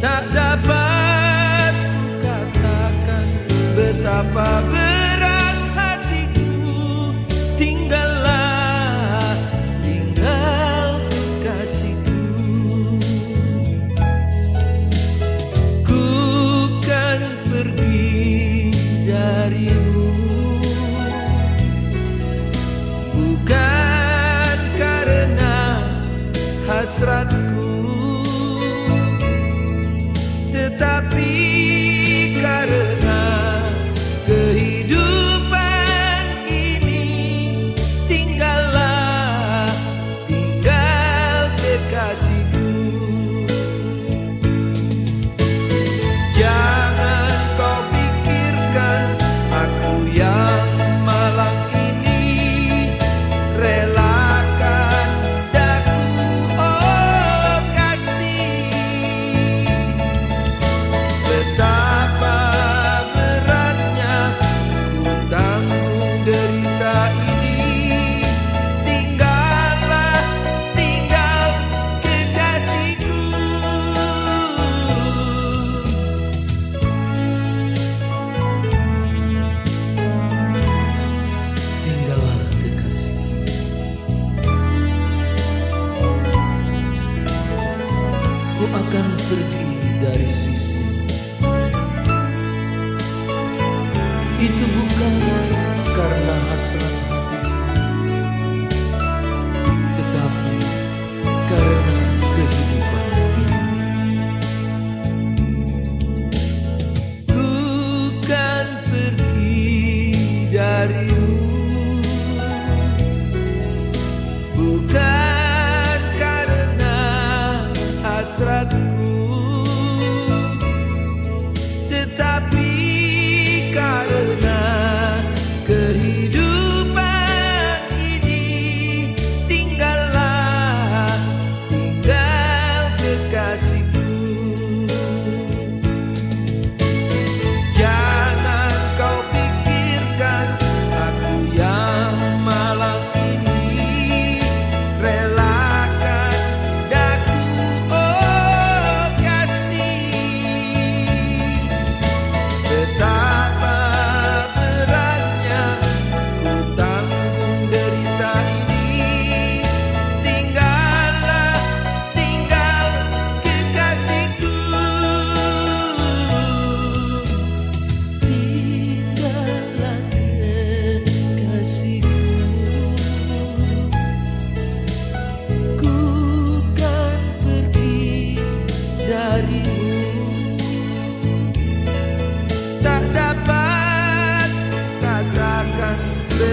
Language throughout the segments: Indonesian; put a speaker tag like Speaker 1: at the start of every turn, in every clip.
Speaker 1: Tak dapat katakan betapa berat hatiku. Tinggallah tinggal kasihku. Ku kan pergi darimu. Bukan karena hasrat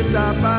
Speaker 1: stop by.